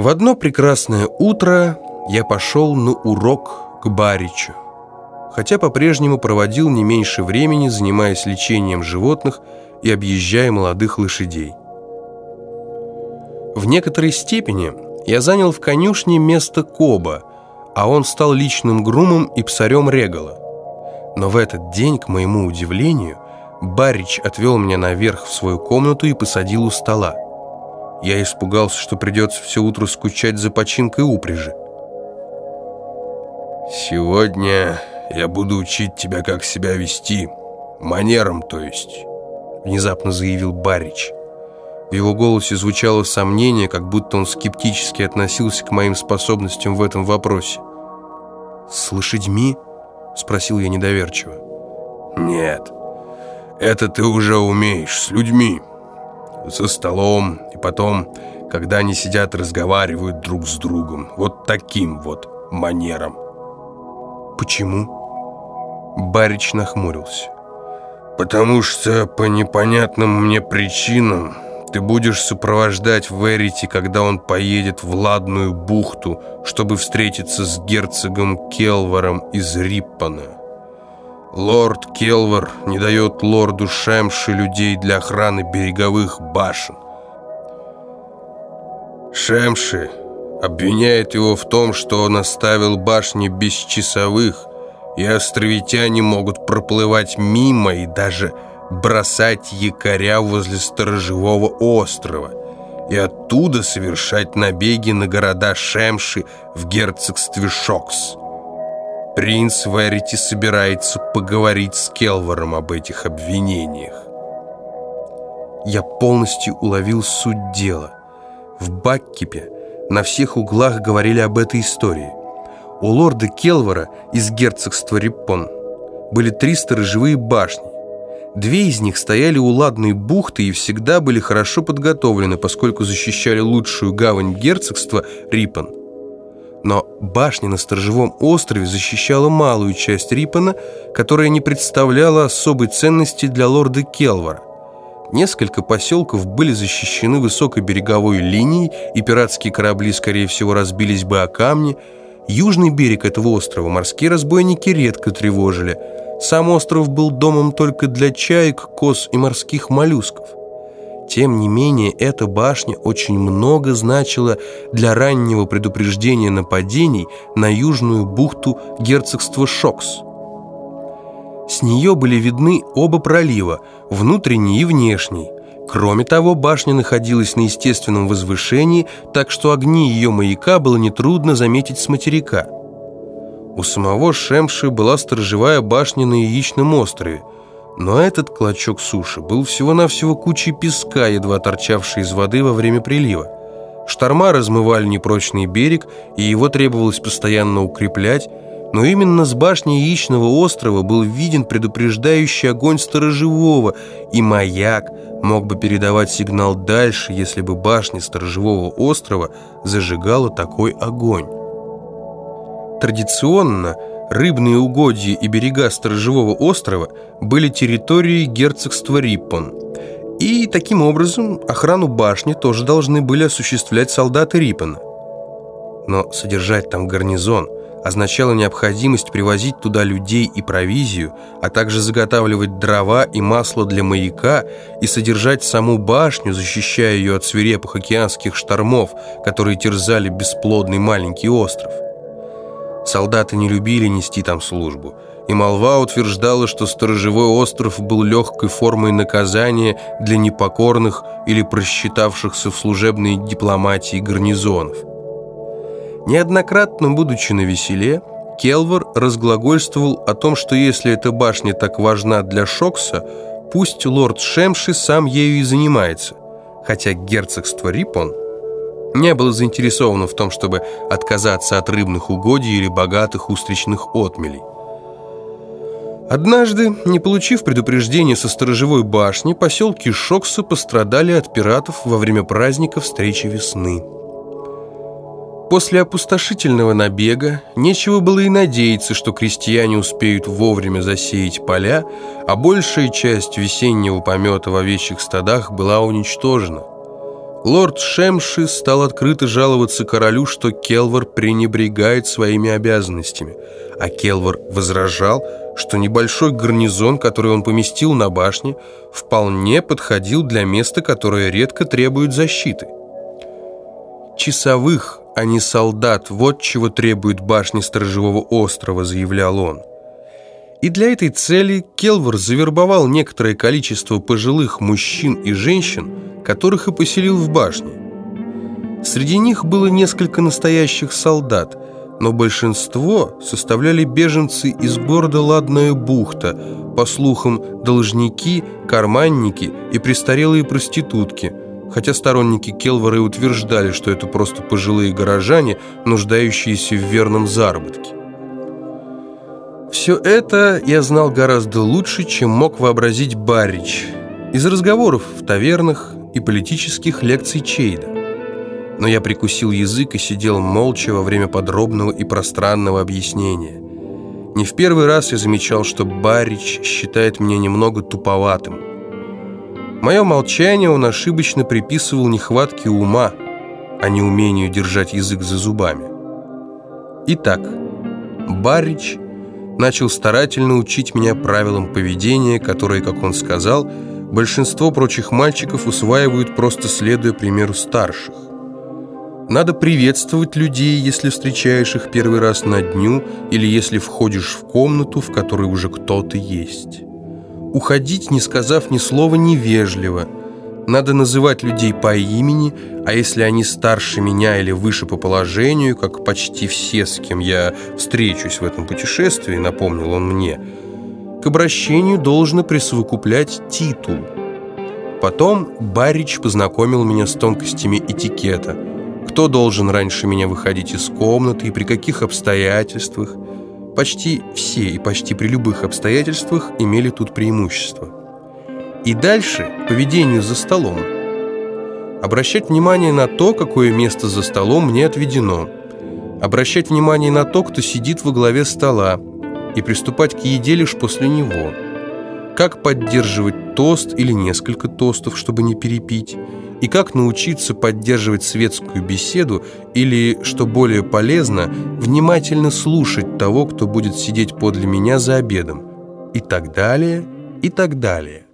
В одно прекрасное утро я пошел на урок к Баричу, хотя по-прежнему проводил не меньше времени, занимаясь лечением животных и объезжая молодых лошадей. В некоторой степени я занял в конюшне место Коба, а он стал личным грумом и псарем Регала. Но в этот день, к моему удивлению, Барич отвел меня наверх в свою комнату и посадил у стола. Я испугался, что придется все утро скучать за починкой упряжи. «Сегодня я буду учить тебя, как себя вести. Манерам, то есть», — внезапно заявил Барич. В его голосе звучало сомнение, как будто он скептически относился к моим способностям в этом вопросе. «С лошадьми?» — спросил я недоверчиво. «Нет, это ты уже умеешь, с людьми» за столом, и потом, когда они сидят, разговаривают друг с другом. Вот таким вот манером. Почему? Барич нахмурился. Потому что по непонятным мне причинам ты будешь сопровождать Верити, когда он поедет в Ладную бухту, чтобы встретиться с герцогом Келваром из Риппана. Лорд Келвер не дает лорду Шемши людей для охраны береговых башен. Шемши обвиняет его в том, что он оставил башни без часовых, и островитяне могут проплывать мимо и даже бросать якоря возле сторожевого острова и оттуда совершать набеги на города Шемши в герцогстве Шокс. Принц Верити собирается поговорить с Келваром об этих обвинениях. Я полностью уловил суть дела. В Баккипе на всех углах говорили об этой истории. У лорда Келвара из герцогства Риппон были три сторожевые башни. Две из них стояли у ладной бухты и всегда были хорошо подготовлены, поскольку защищали лучшую гавань герцогства Риппон – но башня на Сторожевом острове защищала малую часть Рипана, которая не представляла особой ценности для лорда Келвара. Несколько поселков были защищены высокой береговой линией, и пиратские корабли, скорее всего, разбились бы о камни. Южный берег этого острова морские разбойники редко тревожили. Сам остров был домом только для чаек, коз и морских моллюсков. Тем не менее, эта башня очень много значила для раннего предупреждения нападений на южную бухту герцогства Шокс. С нее были видны оба пролива, внутренний и внешний. Кроме того, башня находилась на естественном возвышении, так что огни ее маяка было нетрудно заметить с материка. У самого Шемши была сторожевая башня на Яичном острове – но этот клочок суши был всего-навсего кучей песка, едва торчавшей из воды во время прилива. Шторма размывали непрочный берег, и его требовалось постоянно укреплять, но именно с башни Яичного острова был виден предупреждающий огонь сторожевого, и маяк мог бы передавать сигнал дальше, если бы башня сторожевого острова зажигала такой огонь. Традиционно – рыбные угодья и берега Сторожевого острова были территорией герцогства Риппон. И таким образом охрану башни тоже должны были осуществлять солдаты Риппона. Но содержать там гарнизон означало необходимость привозить туда людей и провизию, а также заготавливать дрова и масло для маяка и содержать саму башню, защищая ее от свирепых океанских штормов, которые терзали бесплодный маленький остров. Солдаты не любили нести там службу, и молва утверждала, что сторожевой остров был легкой формой наказания для непокорных или просчитавшихся в служебной дипломатии гарнизонов. Неоднократно, будучи на веселе, Келвар разглагольствовал о том, что если эта башня так важна для Шокса, пусть лорд Шемши сам ею и занимается, хотя герцогство Рипон – не было заинтересовано в том, чтобы отказаться от рыбных угодий или богатых устричных отмелей. Однажды, не получив предупреждения со сторожевой башни, поселки Шокса пострадали от пиратов во время праздника встречи весны. После опустошительного набега нечего было и надеяться, что крестьяне успеют вовремя засеять поля, а большая часть весеннего помета в овечьих стадах была уничтожена. Лорд Шемши стал открыто жаловаться королю, что Келвар пренебрегает своими обязанностями, а Келвар возражал, что небольшой гарнизон, который он поместил на башне, вполне подходил для места, которое редко требует защиты. «Часовых, а не солдат, вот чего требует башня сторожевого острова», заявлял он. И для этой цели Келвар завербовал некоторое количество пожилых мужчин и женщин, которых и поселил в башне. Среди них было несколько настоящих солдат, но большинство составляли беженцы из города Ладная бухта, по слухам, должники, карманники и престарелые проститутки, хотя сторонники Келвара и утверждали, что это просто пожилые горожане, нуждающиеся в верном заработке. Все это я знал гораздо лучше, чем мог вообразить Баррич из разговоров в тавернах и политических лекций Чейда. Но я прикусил язык и сидел молча во время подробного и пространного объяснения. Не в первый раз я замечал, что Баррич считает меня немного туповатым. Мое молчание он ошибочно приписывал нехватке ума, а не умению держать язык за зубами. Итак, Баррич – начал старательно учить меня правилам поведения, которые, как он сказал, большинство прочих мальчиков усваивают просто следуя примеру старших. Надо приветствовать людей, если встречаешь их первый раз на дню или если входишь в комнату, в которой уже кто-то есть. Уходить, не сказав ни слова, невежливо – надо называть людей по имени, а если они старше меня или выше по положению, как почти все, с кем я встречусь в этом путешествии, напомнил он мне, к обращению должно присовокуплять титул. Потом Барич познакомил меня с тонкостями этикета. Кто должен раньше меня выходить из комнаты и при каких обстоятельствах. Почти все и почти при любых обстоятельствах имели тут преимущество. И дальше поведению за столом. Обращать внимание на то, какое место за столом мне отведено. Обращать внимание на то, кто сидит во главе стола. И приступать к еде лишь после него. Как поддерживать тост или несколько тостов, чтобы не перепить. И как научиться поддерживать светскую беседу или, что более полезно, внимательно слушать того, кто будет сидеть подле меня за обедом. И так далее, и так далее.